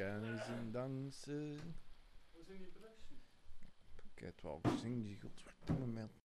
Afrikanen zien dansen. Hoe zijn die production? Ik heb 12 gezien, die godverdomme met